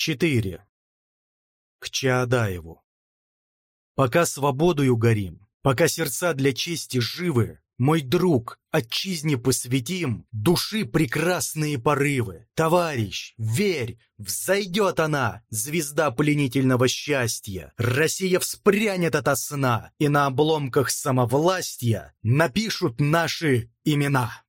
4. К Чаадаеву. Пока свободою горим, пока сердца для чести живы, мой друг, отчизне посвятим души прекрасные порывы. Товарищ, верь, взойдет она, звезда пленительного счастья. Россия вспрянет ото сна, и на обломках самовластия напишут наши имена.